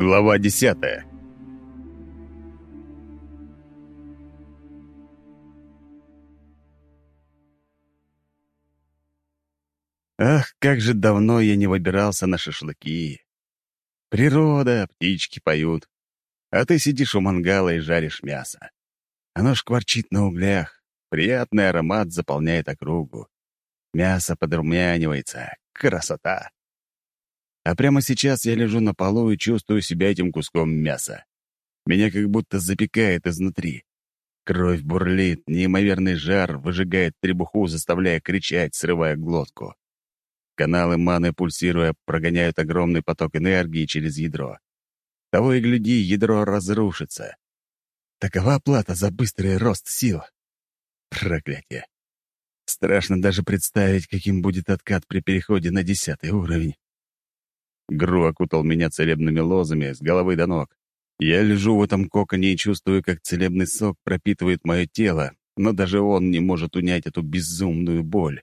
Глава десятая Ах, как же давно я не выбирался на шашлыки. Природа, птички поют, а ты сидишь у мангала и жаришь мясо. Оно шкварчит на углях, приятный аромат заполняет округу. Мясо подрумянивается. Красота! А прямо сейчас я лежу на полу и чувствую себя этим куском мяса. Меня как будто запекает изнутри. Кровь бурлит, неимоверный жар выжигает требуху, заставляя кричать, срывая глотку. Каналы маны, пульсируя, прогоняют огромный поток энергии через ядро. Того и гляди, ядро разрушится. Такова плата за быстрый рост сил. Проклятие. Страшно даже представить, каким будет откат при переходе на десятый уровень. Гру окутал меня целебными лозами с головы до ног. Я лежу в этом коконе и чувствую, как целебный сок пропитывает мое тело, но даже он не может унять эту безумную боль.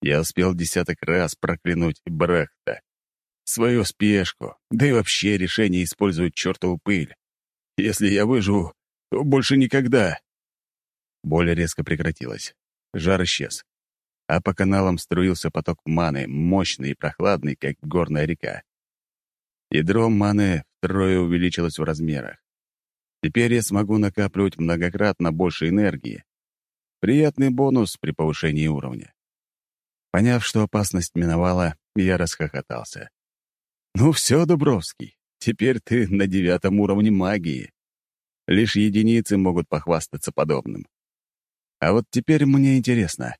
Я успел десяток раз проклянуть Брехта. Свою спешку, да и вообще решение использовать чертову пыль. Если я выживу, то больше никогда. Боль резко прекратилась. Жар исчез а по каналам струился поток маны, мощный и прохладный, как горная река. Ядро маны втрое увеличилось в размерах. Теперь я смогу накапливать многократно больше энергии. Приятный бонус при повышении уровня. Поняв, что опасность миновала, я расхохотался. «Ну все, Дубровский, теперь ты на девятом уровне магии. Лишь единицы могут похвастаться подобным. А вот теперь мне интересно,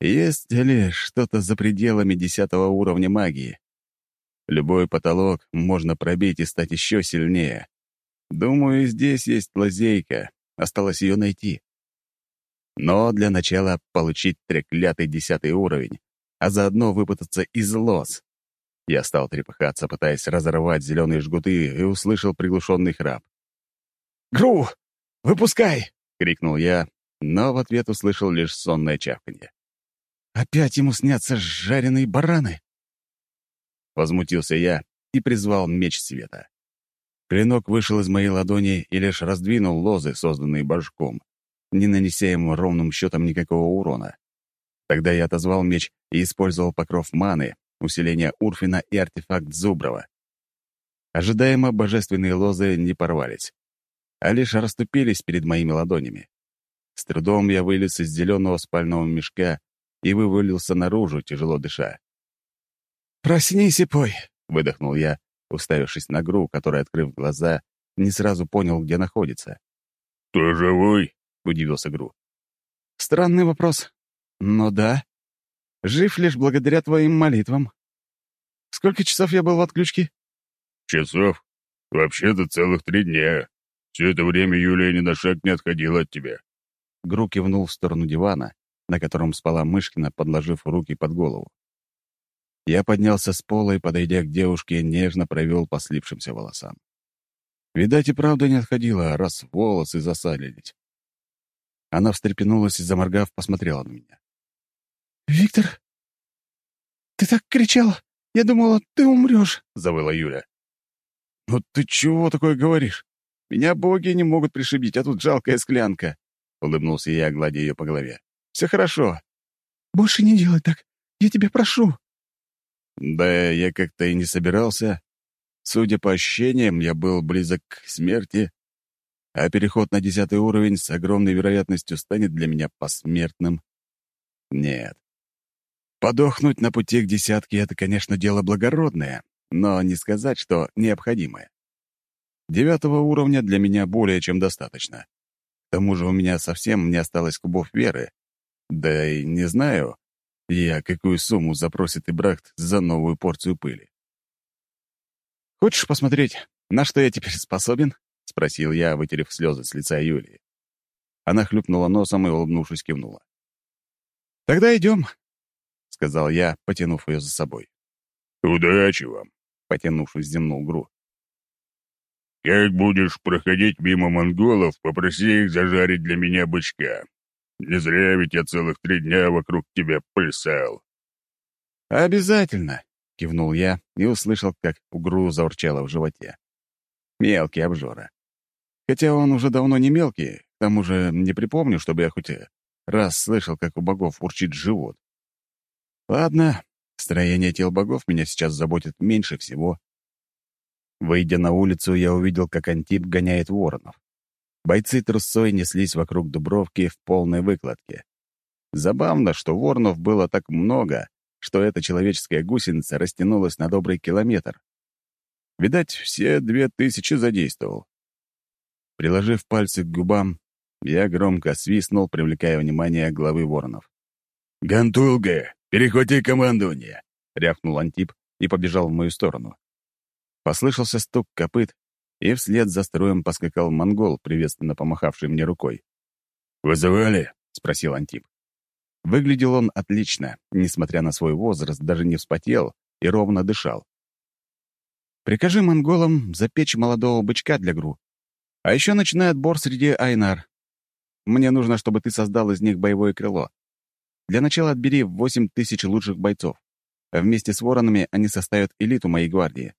есть ли что-то за пределами десятого уровня магии? Любой потолок можно пробить и стать еще сильнее. Думаю, здесь есть лазейка. Осталось ее найти. Но для начала получить треклятый десятый уровень, а заодно выпутаться из лоз. Я стал трепыхаться, пытаясь разорвать зеленые жгуты, и услышал приглушенный храп. «Гру! Выпускай!» — крикнул я, но в ответ услышал лишь сонное чавканье. Опять ему снятся жареные бараны?» Возмутился я и призвал меч света. Клинок вышел из моей ладони и лишь раздвинул лозы, созданные башком, не нанеся ему ровным счетом никакого урона. Тогда я отозвал меч и использовал покров маны, усиление Урфина и артефакт Зуброва. Ожидаемо божественные лозы не порвались, а лишь расступились перед моими ладонями. С трудом я вылез из зеленого спального мешка и вывалился наружу, тяжело дыша. «Проснись и пой!» — выдохнул я, уставившись на Гру, который, открыв глаза, не сразу понял, где находится. «Ты живой?» — удивился Гру. «Странный вопрос. Но да. Жив лишь благодаря твоим молитвам. Сколько часов я был в отключке?» «Часов? Вообще-то целых три дня. Все это время Юлия ни на шаг не отходила от тебя». Гру кивнул в сторону дивана, на котором спала Мышкина, подложив руки под голову. Я поднялся с пола и, подойдя к девушке, нежно провел по слипшимся волосам. Видать, и правда не отходила, раз волосы засалились. Она встрепенулась и, заморгав, посмотрела на меня. «Виктор, ты так кричал! Я думала, ты умрешь!» — завыла Юля. «Ну ты чего такое говоришь? Меня боги не могут пришибить, а тут жалкая склянка!» — улыбнулся я, гладя ее по голове. Все хорошо. Больше не делай так. Я тебя прошу. Да я как-то и не собирался. Судя по ощущениям, я был близок к смерти, а переход на десятый уровень с огромной вероятностью станет для меня посмертным. Нет. Подохнуть на пути к десятке — это, конечно, дело благородное, но не сказать, что необходимое. Девятого уровня для меня более чем достаточно. К тому же у меня совсем не осталось кубов веры, да и не знаю я, какую сумму запросит Ибрахт за новую порцию пыли. «Хочешь посмотреть, на что я теперь способен?» — спросил я, вытерев слезы с лица Юлии. Она хлюпнула носом и, улыбнувшись, кивнула. «Тогда идем», — сказал я, потянув ее за собой. «Удачи вам», — потянувшись, земнул Гру. «Как будешь проходить мимо монголов, попроси их зажарить для меня бычка. Не зря ведь я целых три дня вокруг тебя плясал». «Обязательно. — кивнул я и услышал, как угру заурчало в животе. Мелкий обжора. Хотя он уже давно не мелкий, к тому же не припомню, чтобы я хоть раз слышал, как у богов урчит живот. Ладно, строение тел богов меня сейчас заботит меньше всего. Выйдя на улицу, я увидел, как Антип гоняет воронов. Бойцы трусой неслись вокруг Дубровки в полной выкладке. Забавно, что воронов было так много, что эта человеческая гусеница растянулась на добрый километр. Видать, все две тысячи задействовал. Приложив пальцы к губам, я громко свистнул, привлекая внимание главы воронов. «Гантулга, перехвати командование!» — рявкнул Антип и побежал в мою сторону. Послышался стук копыт, и вслед за строем поскакал монгол, приветственно помахавший мне рукой. «Вызывали?» — спросил Антип. Выглядел он отлично, несмотря на свой возраст, даже не вспотел и ровно дышал. «Прикажи монголам запечь молодого бычка для гру. А еще начинай отбор среди айнар. Мне нужно, чтобы ты создал из них боевое крыло. Для начала отбери восемь тысяч лучших бойцов. Вместе с воронами они составят элиту моей гвардии.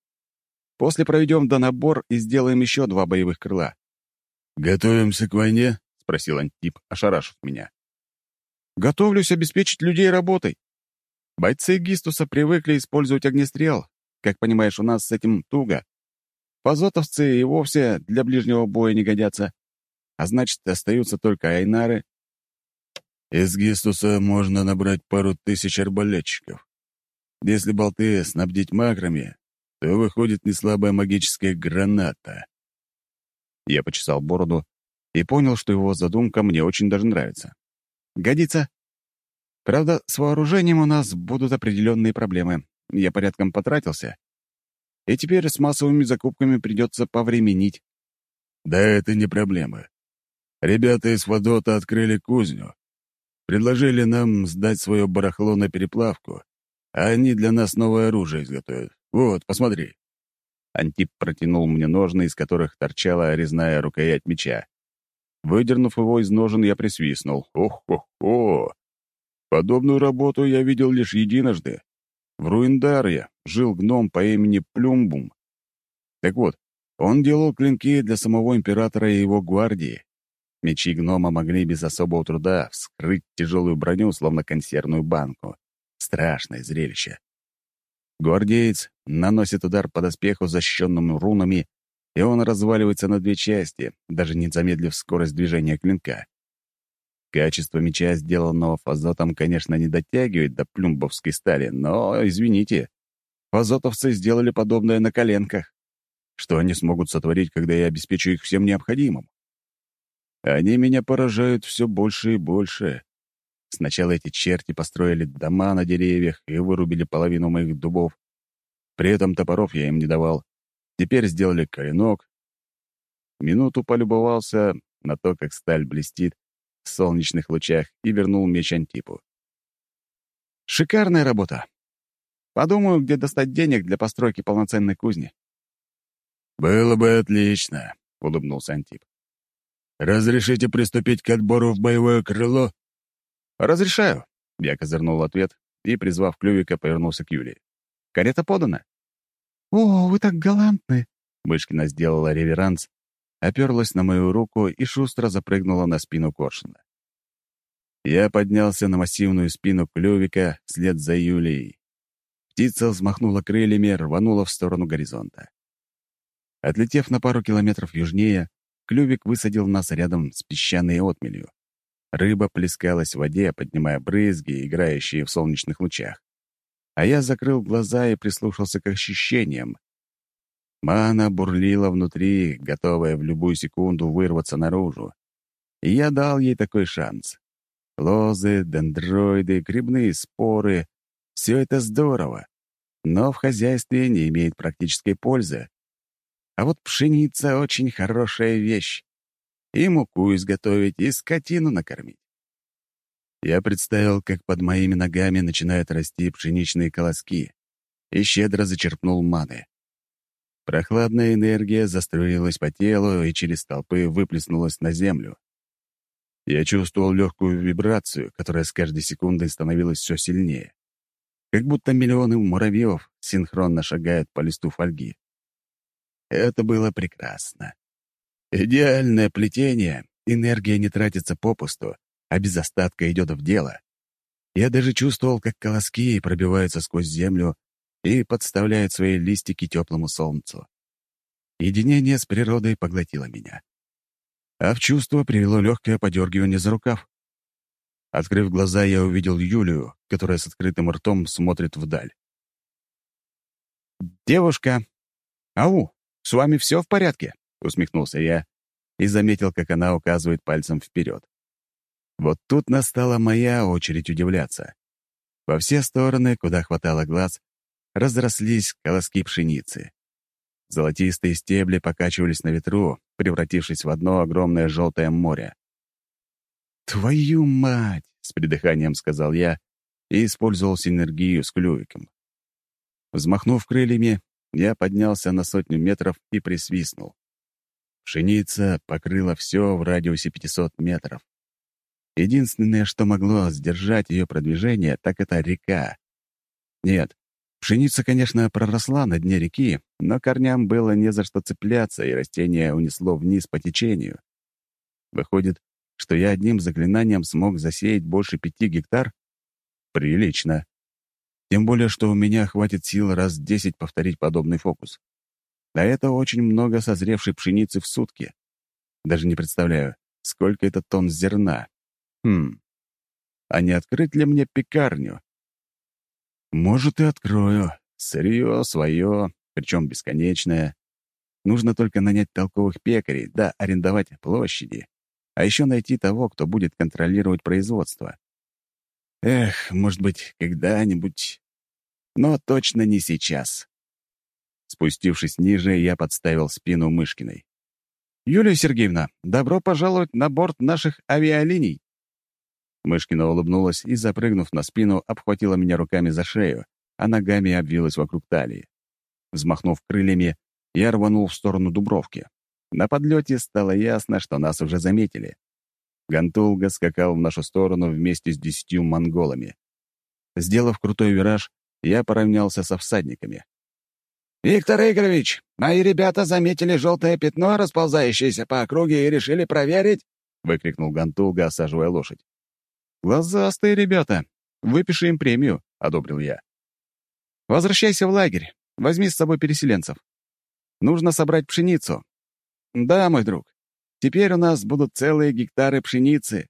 После проведем донабор и сделаем еще два боевых крыла». «Готовимся к войне?» — спросил Антип, ошарашив меня. Готовлюсь обеспечить людей работой. Бойцы Гистуса привыкли использовать огнестрел. Как понимаешь, у нас с этим туго. Позотовцы и вовсе для ближнего боя не годятся. А значит, остаются только айнары. Из Гистуса можно набрать пару тысяч арбалетчиков. Если болты снабдить макрами, то выходит неслабая магическая граната. Я почесал бороду и понял, что его задумка мне очень даже нравится. Годится. Правда, с вооружением у нас будут определенные проблемы. Я порядком потратился. И теперь с массовыми закупками придется повременить. Да это не проблема. Ребята из Фадота открыли кузню. Предложили нам сдать свое барахло на переплавку, а они для нас новое оружие изготовят. Вот, посмотри. Антип протянул мне ножны, из которых торчала резная рукоять меча. Выдернув его из ножен, я присвистнул. Ох-хо-хо! Подобную работу я видел лишь единожды. В Руиндаре жил гном по имени Плюмбум. Так вот, он делал клинки для самого императора и его гвардии. Мечи гнома могли без особого труда вскрыть тяжелую броню, словно консервную банку. Страшное зрелище. Гвардеец наносит удар по доспеху, защищенному рунами, и он разваливается на две части, даже не замедлив скорость движения клинка. Качество меча, сделанного фазотом, конечно, не дотягивает до плюмбовской стали, но, извините, фазотовцы сделали подобное на коленках. Что они смогут сотворить, когда я обеспечу их всем необходимым? Они меня поражают все больше и больше. Сначала эти черти построили дома на деревьях и вырубили половину моих дубов. При этом топоров я им не давал. Теперь сделали коренок. Минуту полюбовался на то, как сталь блестит в солнечных лучах, и вернул меч Антипу. Шикарная работа. Подумаю, где достать денег для постройки полноценной кузни. «Было бы отлично», — улыбнулся Антип. «Разрешите приступить к отбору в боевое крыло?» «Разрешаю», — я козырнул ответ и, призвав Клювика, повернулся к Юлии. «Карета подана?» «О, вы так галантны!» Мышкина сделала реверанс, оперлась на мою руку и шустро запрыгнула на спину Коршуна. Я поднялся на массивную спину клювика вслед за Юлией. Птица взмахнула крыльями, рванула в сторону горизонта. Отлетев на пару километров южнее, клювик высадил нас рядом с песчаной отмелью. Рыба плескалась в воде, поднимая брызги, играющие в солнечных лучах а я закрыл глаза и прислушался к ощущениям. Мана бурлила внутри, готовая в любую секунду вырваться наружу. И я дал ей такой шанс. Лозы, дендроиды, грибные споры — все это здорово, но в хозяйстве не имеет практической пользы. А вот пшеница — очень хорошая вещь. И муку изготовить, и скотину накормить. Я представил, как под моими ногами начинают расти пшеничные колоски, и щедро зачерпнул маны. Прохладная энергия заструилась по телу и через толпы выплеснулась на землю. Я чувствовал легкую вибрацию, которая с каждой секундой становилась все сильнее. как будто миллионы муравьев синхронно шагают по листу фольги. Это было прекрасно. Идеальное плетение, энергия не тратится попусту, а без остатка идет в дело. Я даже чувствовал, как колоски пробиваются сквозь землю и подставляют свои листики теплому солнцу. Единение с природой поглотило меня. А в чувство привело легкое подергивание за рукав. Открыв глаза, я увидел Юлию, которая с открытым ртом смотрит вдаль. «Девушка! Ау, с вами все в порядке?» — усмехнулся я и заметил, как она указывает пальцем вперед. Вот тут настала моя очередь удивляться. Во все стороны, куда хватало глаз, разрослись колоски пшеницы. Золотистые стебли покачивались на ветру, превратившись в одно огромное желтое море. «Твою мать!» — с придыханием сказал я и использовал синергию с клювиком. Взмахнув крыльями, я поднялся на сотню метров и присвистнул. Пшеница покрыла все в радиусе 500 метров. Единственное, что могло сдержать ее продвижение, так это река. Нет, пшеница, конечно, проросла на дне реки, но корням было не за что цепляться, и растение унесло вниз по течению. Выходит, что я одним заклинанием смог засеять больше пяти гектар? Прилично. Тем более, что у меня хватит сил раз десять повторить подобный фокус. А это очень много созревшей пшеницы в сутки. Даже не представляю, сколько это тонн зерна. Хм. А не открыть ли мне пекарню? Может, и открою. Сырье свое, причем бесконечное. Нужно только нанять толковых пекарей, да арендовать площади а еще найти того, кто будет контролировать производство. Эх, может быть, когда-нибудь, но точно не сейчас. Спустившись ниже, я подставил спину Мышкиной. «Юлия Сергеевна, добро пожаловать на борт наших авиалиний!» Мышкина улыбнулась и, запрыгнув на спину, обхватила меня руками за шею, а ногами обвилась вокруг талии. Взмахнув крыльями, я рванул в сторону Дубровки. На подлете стало ясно, что нас уже заметили. Гантулга скакал в нашу сторону вместе с десятью монголами. Сделав крутой вираж, я поравнялся со всадниками. «Виктор Игоревич, мои ребята заметили желтое пятно, расползающееся по округе, и решили проверить?» — выкрикнул Гантулга, осаживая лошадь. «Глазастые ребята! Выпиши им премию», — одобрил я. «Возвращайся в лагерь. Возьми с собой переселенцев. Нужно собрать пшеницу, «Да, мой друг. Теперь у нас будут целые гектары пшеницы».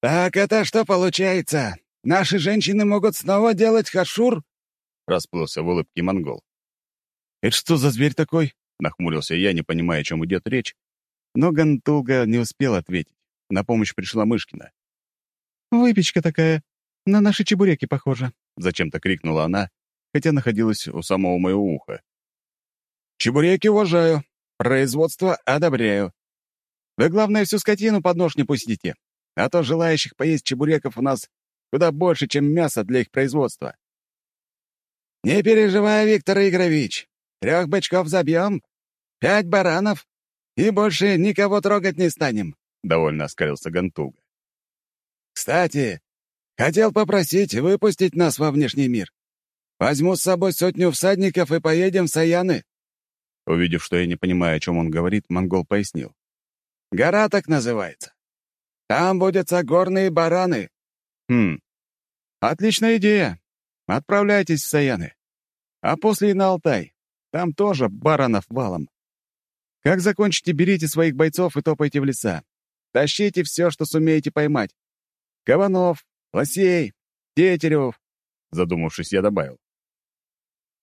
«Так это что получается? Наши женщины могут снова делать хашур?» — расплылся в улыбке монгол. «Это что за зверь такой?» — нахмурился я, не понимая, о чем идет речь. Но Гантулга не успел ответить. На помощь пришла Мышкина. «Выпечка такая. На наши чебуреки похожа», — зачем-то крикнула она, хотя находилась у самого моего уха. «Чебуреки уважаю. Производство одобряю. Вы, главное, всю скотину под нож не пустите, а то желающих поесть чебуреков у нас куда больше, чем мяса для их производства. Не переживай, Виктор Игоревич. Трех бычков забьем, пять баранов, и больше никого трогать не станем, — довольно оскалился Гантуга. Кстати, хотел попросить выпустить нас во внешний мир. Возьму с собой сотню всадников и поедем в Саяны. Увидев, что я не понимаю, о чем он говорит, монгол пояснил. «Гора так называется. Там водятся горные бараны». «Хм, отличная идея. Отправляйтесь в Саяны. А после и на Алтай. Там тоже баранов валом. Как закончите, берите своих бойцов и топайте в леса. Тащите все, что сумеете поймать. Кабанов, лосей, тетерев, задумавшись, я добавил.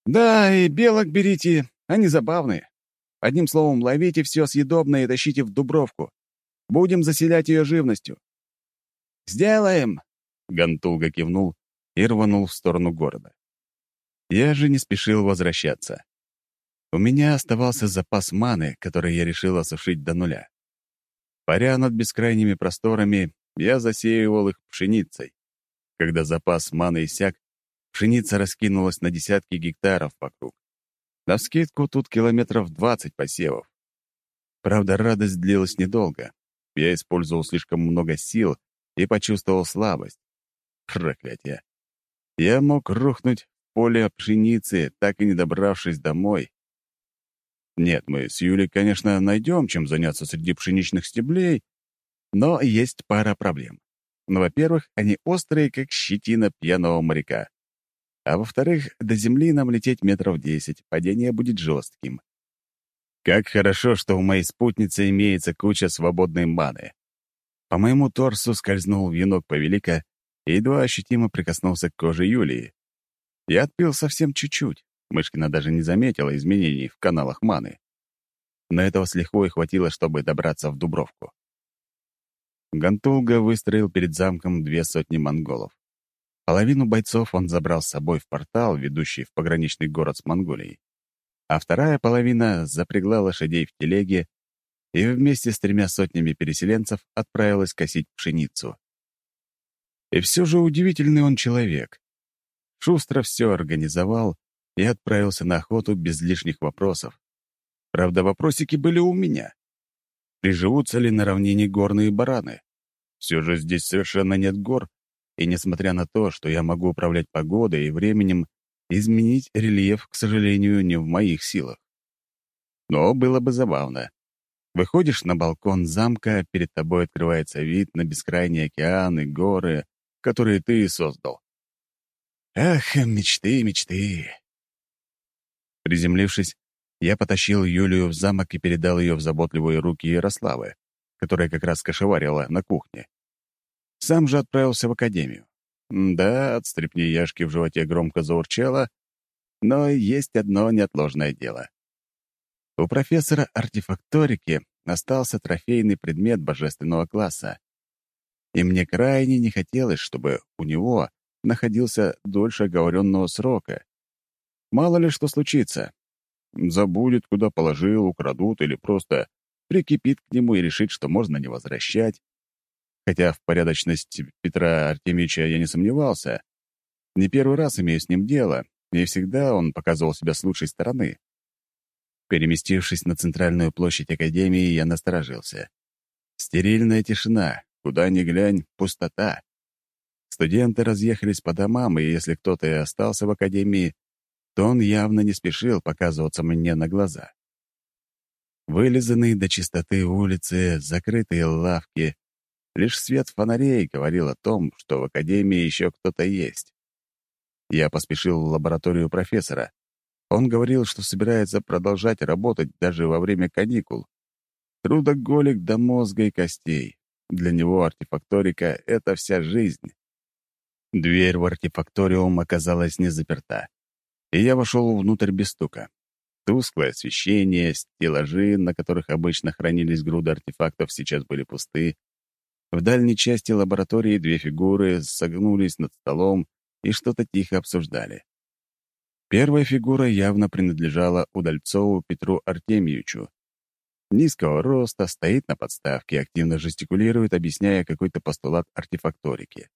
Да, и белок берите, они забавные. Одним словом, ловите все съедобное и тащите в Дубровку. Будем заселять ее живностью». «Сделаем!» — Гантулга кивнул и рванул в сторону города. Я же не спешил возвращаться. У меня оставался запас маны, который я решил осушить до нуля. Паря над бескрайними просторами, я засеивал их пшеницей. Когда запас маны иссяк, пшеница раскинулась на десятки гектаров вокруг. На скидку тут километров двадцать посевов. Правда, радость длилась недолго. Я использовал слишком много сил и почувствовал слабость. Проклятие. я мог рухнуть в поле пшеницы, так и не добравшись домой. Нет, мы с Юлей, конечно, найдем, чем заняться среди пшеничных стеблей, но есть пара проблем. Ну, во-первых, они острые, как щетина пьяного моряка. А во-вторых, до земли нам лететь метров десять, падение будет жестким. Как хорошо, что у моей спутницы имеется куча свободной маны. По моему торсу скользнул венок повелика и едва ощутимо прикоснулся к коже Юлии. Я отпил совсем чуть-чуть. Мышкина даже не заметила изменений в каналах маны. Но этого с лихвой хватило, чтобы добраться в Дубровку. Гантулга выстроил перед замком две сотни монголов. Половину бойцов он забрал с собой в портал, ведущий в пограничный город с Монголией. А вторая половина запрягла лошадей в телеге и вместе с тремя сотнями переселенцев отправилась косить пшеницу. И все же удивительный он человек. Шустро все организовал и отправился на охоту без лишних вопросов. Правда, вопросики были у меня. Приживутся ли на равнине горные бараны? Все же здесь совершенно нет гор, и несмотря на то, что я могу управлять погодой и временем, изменить рельеф, к сожалению, не в моих силах. Но было бы забавно. Выходишь на балкон замка, перед тобой открывается вид на бескрайний океан и горы, которые ты создал. Ах, мечты, мечты. Приземлившись, я потащил Юлию в замок и передал ее в заботливые руки Ярославы, которая как раз кошеварила на кухне. Сам же отправился в академию. Да, от стрепни Яшки в животе громко заурчало, но есть одно неотложное дело. У профессора артефакторики остался трофейный предмет божественного класса. И мне крайне не хотелось, чтобы у него находился дольше оговоренного срока. Мало ли что случится. Забудет, куда положил, украдут или просто прикипит к нему и решит, что можно не возвращать. Хотя в порядочность Петра Артемича я не сомневался. Не первый раз имею с ним дело, и всегда он показывал себя с лучшей стороны. Переместившись на центральную площадь Академии, я насторожился. Стерильная тишина, куда ни глянь, пустота. Студенты разъехались по домам, и если кто-то и остался в Академии, то он явно не спешил показываться мне на глаза. Вылизанные до чистоты улицы, закрытые лавки, Лишь свет фонарей говорил о том, что в академии еще кто-то есть. Я поспешил в лабораторию профессора. Он говорил, что собирается продолжать работать даже во время каникул. Трудоголик до мозга и костей. Для него артефакторика — это вся жизнь. Дверь в артефакториум оказалась не заперта, и я вошел внутрь без стука. Тусклое освещение, стеллажи, на которых обычно хранились груды артефактов, сейчас были пусты, в дальней части лаборатории две фигуры согнулись над столом и что-то тихо обсуждали. Первая фигура явно принадлежала Удальцову Петру Артемьевичу. Низкого роста, стоит на подставке, активно жестикулирует, объясняя какой-то постулат артефакторики.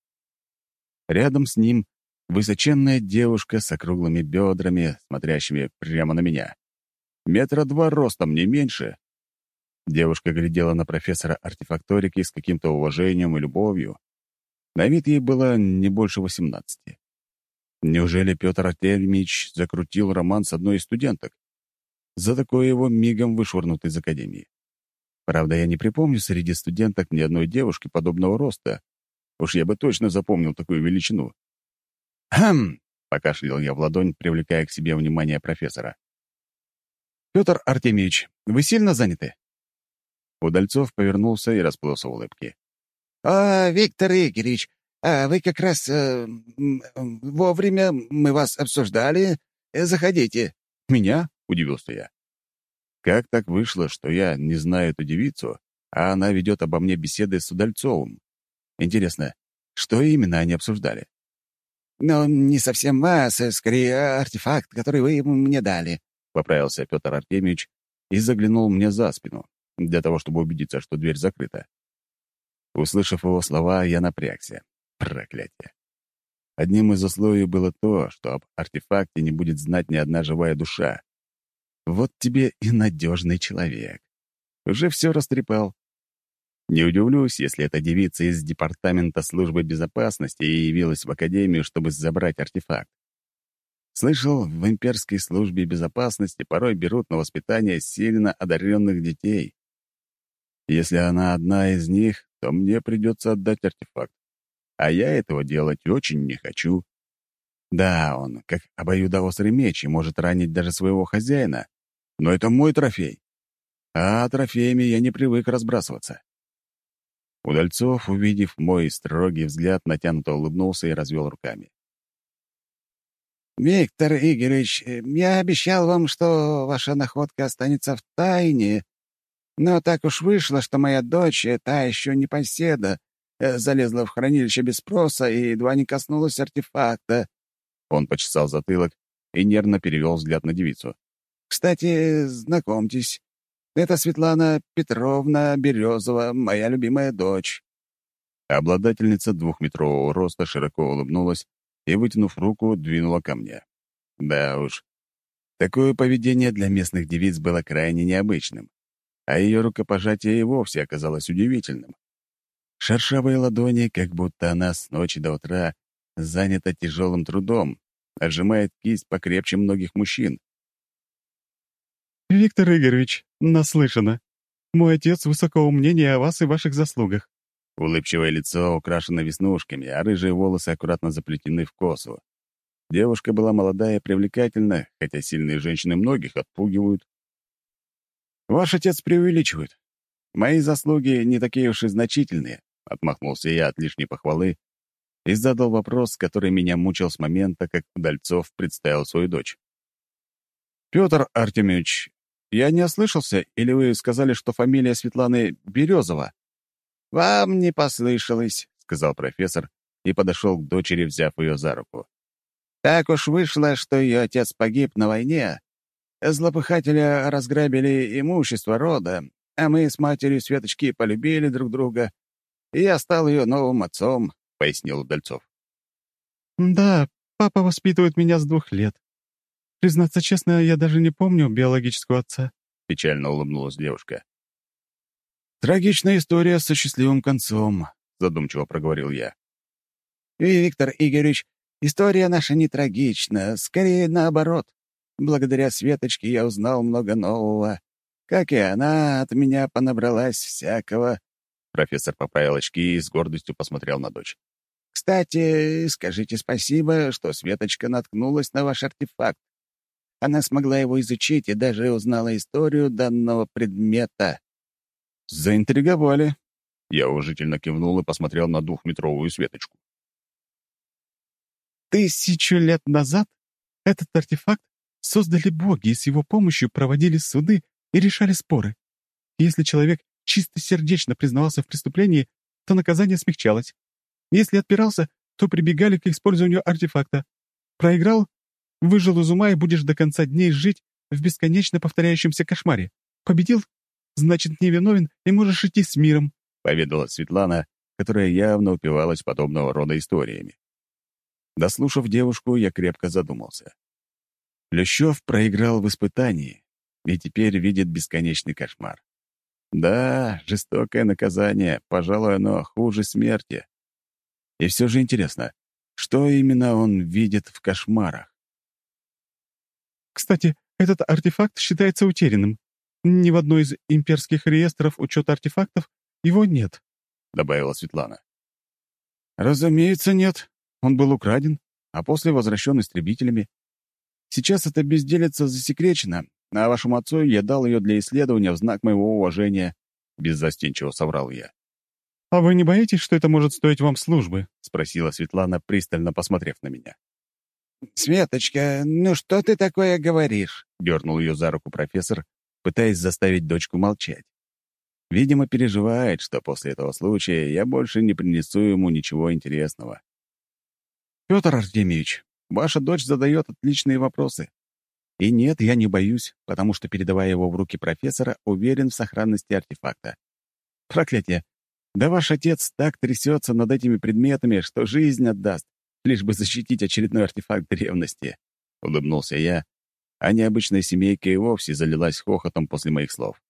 Рядом с ним высоченная девушка с округлыми бедрами, смотрящими прямо на меня. Метра два ростом, не меньше, Девушка глядела на профессора артефакторики с каким-то уважением и любовью. На вид ей было не больше восемнадцати. Неужели Петр Артемьевич закрутил роман с одной из студенток? За такое его мигом вышвырнут из академии. Правда, я не припомню среди студенток ни одной девушки подобного роста. Уж я бы точно запомнил такую величину. «Хм!» — покашлял я в ладонь, привлекая к себе внимание профессора. «Петр Артемьевич, вы сильно заняты?» Удальцов повернулся и расплылся в улыбке. «А, Виктор Игоревич, а вы как раз э, вовремя мы вас обсуждали. Заходите». «Меня?» — удивился я. «Как так вышло, что я не знаю эту девицу, а она ведет обо мне беседы с Удальцовым? Интересно, что именно они обсуждали?» «Ну, не совсем вас, а скорее артефакт, который вы мне дали», — поправился Петр Артемьевич и заглянул мне за спину для того, чтобы убедиться, что дверь закрыта. Услышав его слова, я напрягся. Проклятие. Одним из условий было то, что об артефакте не будет знать ни одна живая душа. Вот тебе и надежный человек. Уже все растрепал. Не удивлюсь, если эта девица из Департамента службы безопасности явилась в Академию, чтобы забрать артефакт. Слышал, в имперской службе безопасности порой берут на воспитание сильно одаренных детей. Если она одна из них, то мне придется отдать артефакт. А я этого делать очень не хочу. Да, он как обоюдоострый меч и может ранить даже своего хозяина. Но это мой трофей. А трофеями я не привык разбрасываться. Удальцов, увидев мой строгий взгляд, натянуто улыбнулся и развел руками. «Виктор Игоревич, я обещал вам, что ваша находка останется в тайне, но так уж вышло, что моя дочь, та еще не поседа, э, залезла в хранилище без спроса и едва не коснулась артефакта». Он почесал затылок и нервно перевел взгляд на девицу. «Кстати, знакомьтесь, это Светлана Петровна Березова, моя любимая дочь». Обладательница двухметрового роста широко улыбнулась и, вытянув руку, двинула ко мне. Да уж, такое поведение для местных девиц было крайне необычным, а ее рукопожатие и вовсе оказалось удивительным. Шершавые ладони, как будто она с ночи до утра занята тяжелым трудом, отжимает кисть покрепче многих мужчин. «Виктор Игоревич, наслышано. Мой отец высокого мнения о вас и ваших заслугах. Улыбчивое лицо украшено веснушками, а рыжие волосы аккуратно заплетены в косу. Девушка была молодая и привлекательна, хотя сильные женщины многих отпугивают. «Ваш отец преувеличивает. Мои заслуги не такие уж и значительные», — отмахнулся я от лишней похвалы и задал вопрос, который меня мучил с момента, как Удальцов представил свою дочь. «Петр Артемьевич, я не ослышался, или вы сказали, что фамилия Светланы Березова?» «Вам не послышалось», — сказал профессор и подошел к дочери, взяв ее за руку. «Так уж вышло, что ее отец погиб на войне. Злопыхатели разграбили имущество рода, а мы с матерью Светочки полюбили друг друга, и я стал ее новым отцом», — пояснил Удальцов. «Да, папа воспитывает меня с двух лет. Признаться честно, я даже не помню биологического отца», — печально улыбнулась девушка. «Трагичная история со счастливым концом», — задумчиво проговорил я. «Виктор Игоревич, история наша не трагична, скорее наоборот. Благодаря Светочке я узнал много нового. Как и она, от меня понабралась всякого». Профессор поправил очки и с гордостью посмотрел на дочь. «Кстати, скажите спасибо, что Светочка наткнулась на ваш артефакт. Она смогла его изучить и даже узнала историю данного предмета. «Заинтриговали». Я уважительно кивнул и посмотрел на двухметровую светочку. «Тысячу лет назад этот артефакт создали боги и с его помощью проводили суды и решали споры. Если человек чистосердечно признавался в преступлении, то наказание смягчалось. Если отпирался, то прибегали к использованию артефакта. Проиграл — выжил из ума и будешь до конца дней жить в бесконечно повторяющемся кошмаре. Победил значит, невиновен и можешь идти с миром», — поведала Светлана, которая явно упивалась подобного рода историями. Дослушав девушку, я крепко задумался. Плющев проиграл в испытании и теперь видит бесконечный кошмар. Да, жестокое наказание, пожалуй, оно хуже смерти. И все же интересно, что именно он видит в кошмарах? «Кстати, этот артефакт считается утерянным. Ни в одной из имперских реестров учета артефактов его нет», — добавила Светлана. «Разумеется, нет. Он был украден, а после возвращен истребителями. Сейчас эта безделица засекречена, а вашему отцу я дал ее для исследования в знак моего уважения», — беззастенчиво соврал я. «А вы не боитесь, что это может стоить вам службы?» — спросила Светлана, пристально посмотрев на меня. «Светочка, ну что ты такое говоришь?» — дернул ее за руку профессор, пытаясь заставить дочку молчать. Видимо, переживает, что после этого случая я больше не принесу ему ничего интересного. «Петр Артемьевич, ваша дочь задает отличные вопросы. И нет, я не боюсь, потому что, передавая его в руки профессора, уверен в сохранности артефакта. Проклятие! Да ваш отец так трясется над этими предметами, что жизнь отдаст, лишь бы защитить очередной артефакт древности», — улыбнулся я, а необычная семейка и вовсе залилась хохотом после моих слов.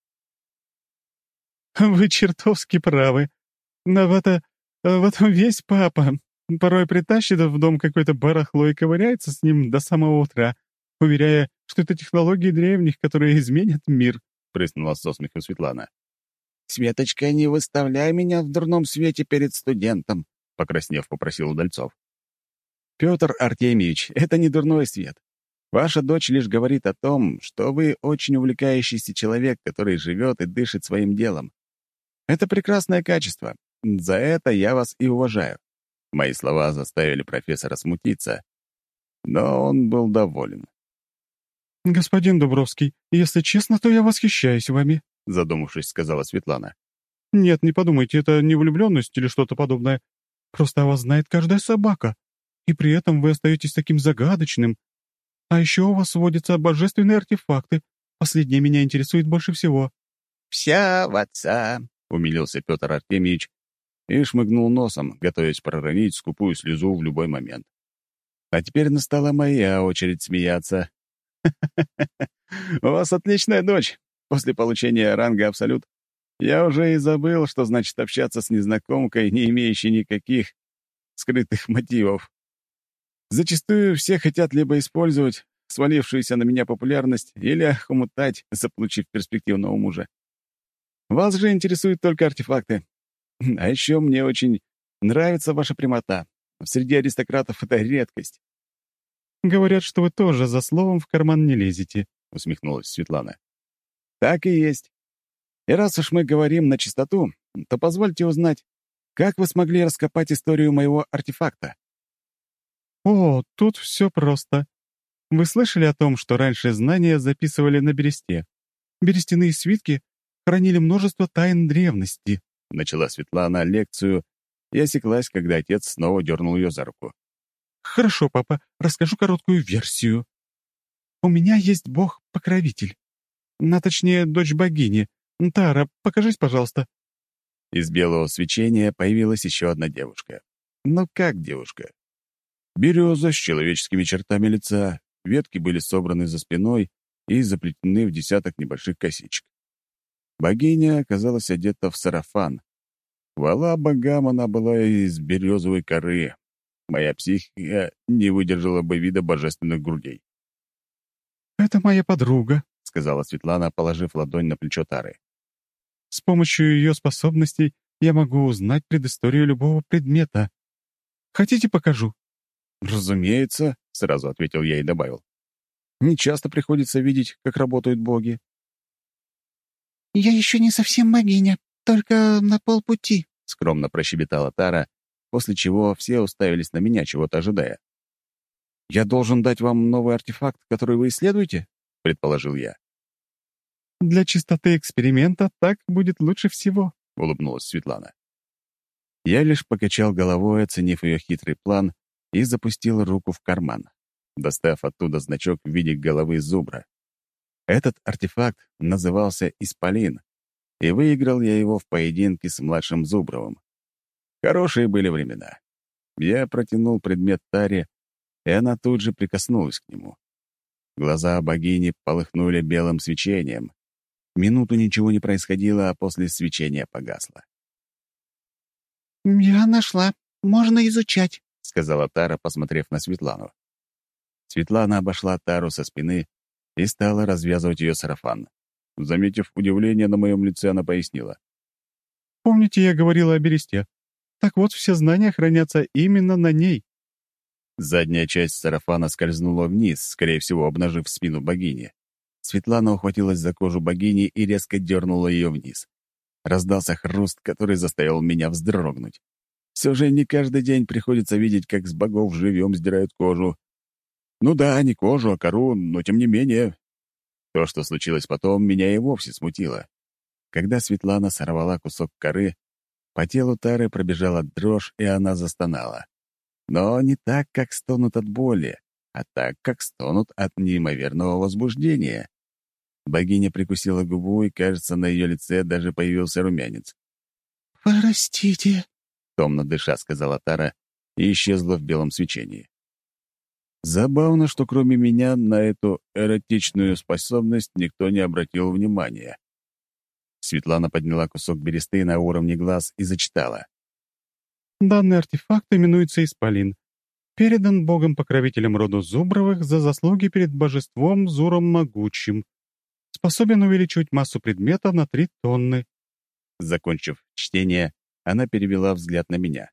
«Вы чертовски правы. Но в, это, в этом весь папа. Порой притащит в дом какое-то барахло и ковыряется с ним до самого утра, уверяя, что это технологии древних, которые изменят мир», — прыснула со смехом Светлана. «Светочка, не выставляй меня в дурном свете перед студентом», — покраснев, попросил Удальцов. «Петр Артемьевич, это не дурной свет. Ваша дочь лишь говорит о том, что вы очень увлекающийся человек, который живет и дышит своим делом. Это прекрасное качество. За это я вас и уважаю». Мои слова заставили профессора смутиться, но он был доволен. «Господин Дубровский, если честно, то я восхищаюсь вами», — задумавшись, сказала Светлана. «Нет, не подумайте, это не влюбленность или что-то подобное. Просто о вас знает каждая собака, и при этом вы остаетесь таким загадочным. А еще у вас водятся божественные артефакты. Последнее меня интересует больше всего». «Вся в отца», — умилился Петр Артемьевич и шмыгнул носом, готовясь проронить скупую слезу в любой момент. А теперь настала моя очередь смеяться. «У вас отличная дочь. После получения ранга «Абсолют» я уже и забыл, что значит общаться с незнакомкой, не имеющей никаких скрытых мотивов. Зачастую все хотят либо использовать свалившуюся на меня популярность или охомутать, заполучив перспективного мужа. Вас же интересуют только артефакты. А еще мне очень нравится ваша прямота. Среди аристократов это редкость. «Говорят, что вы тоже за словом в карман не лезете», — усмехнулась Светлана. Так и есть. И раз уж мы говорим на чистоту, то позвольте узнать, как вы смогли раскопать историю моего артефакта? О, тут все просто. Вы слышали о том, что раньше знания записывали на бересте? Берестяные свитки хранили множество тайн древности. Начала Светлана лекцию и осеклась, когда отец снова дернул ее за руку. «Хорошо, папа, расскажу короткую версию. У меня есть бог-покровитель. Ну, точнее, дочь богини. Тара, покажись, пожалуйста». Из белого свечения появилась еще одна девушка. Ну как девушка? Береза с человеческими чертами лица, ветки были собраны за спиной и заплетены в десяток небольших косичек. Богиня оказалась одета в сарафан. Хвала богам она была из березовой коры. Моя психика не выдержала бы вида божественных грудей. «Это моя подруга», — сказала Светлана, положив ладонь на плечо Тары. «С помощью ее способностей я могу узнать предысторию любого предмета. Хотите, покажу?» «Разумеется», — сразу ответил я и добавил. «Не часто приходится видеть, как работают боги». «Я еще не совсем богиня, только на полпути», — скромно прощебетала Тара, после чего все уставились на меня, чего-то ожидая. «Я должен дать вам новый артефакт, который вы исследуете?» предположил я. «Для чистоты эксперимента так будет лучше всего», — улыбнулась Светлана. Я лишь покачал головой, оценив ее хитрый план, и запустил руку в карман, достав оттуда значок в виде головы зубра. Этот артефакт назывался «Исполин», и выиграл я его в поединке с младшим Зубровым. Хорошие были времена. Я протянул предмет Таре, и она тут же прикоснулась к нему. Глаза богини полыхнули белым свечением. Минуту ничего не происходило, а после свечения погасло. «Я нашла. Можно изучать», — сказала Тара, посмотрев на Светлану. Светлана обошла Тару со спины и стала развязывать ее сарафан. Заметив удивление на моем лице, она пояснила. «Помните, я говорила о бересте? Так вот, все знания хранятся именно на ней. Задняя часть сарафана скользнула вниз, скорее всего, обнажив спину богини. Светлана ухватилась за кожу богини и резко дернула ее вниз. Раздался хруст, который заставил меня вздрогнуть. Все же не каждый день приходится видеть, как с богов живем сдирают кожу. Ну да, не кожу, а кору, но тем не менее. То, что случилось потом, меня и вовсе смутило. Когда Светлана сорвала кусок коры, по телу Тары пробежала дрожь, и она застонала. Но не так, как стонут от боли, а так, как стонут от неимоверного возбуждения. Богиня прикусила губу, и, кажется, на ее лице даже появился румянец. «Простите», — томно дыша сказала Тара и исчезла в белом свечении. Забавно, что кроме меня на эту эротичную способность никто не обратил внимания. Светлана подняла кусок бересты на уровне глаз и зачитала. Данный артефакт именуется Исполин. Передан богом-покровителем роду Зубровых за заслуги перед божеством Зуром Могучим. Способен увеличивать массу предмета на три тонны. Закончив чтение, она перевела взгляд на меня.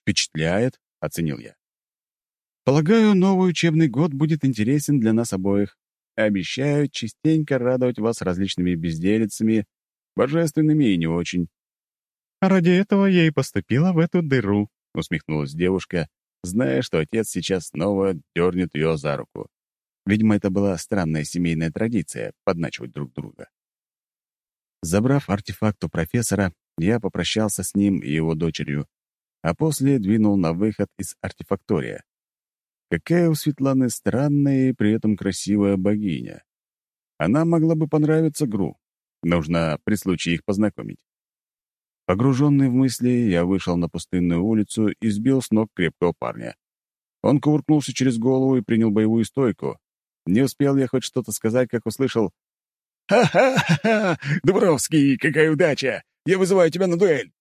«Впечатляет», — оценил я. «Полагаю, новый учебный год будет интересен для нас обоих. Обещаю частенько радовать вас различными безделицами, божественными и не очень». «Ради этого я и поступила в эту дыру», — усмехнулась девушка, зная, что отец сейчас снова дернет ее за руку. Видимо, это была странная семейная традиция — подначивать друг друга. Забрав артефакт у профессора, я попрощался с ним и его дочерью, а после двинул на выход из артефактория. Какая у Светланы странная и при этом красивая богиня. Она могла бы понравиться Гру. Нужно при случае их познакомить. Погруженный в мысли, я вышел на пустынную улицу и сбил с ног крепкого парня. Он кувыркнулся через голову и принял боевую стойку. Не успел я хоть что-то сказать, как услышал «Ха-ха-ха! Дубровский, какая удача! Я вызываю тебя на дуэль!»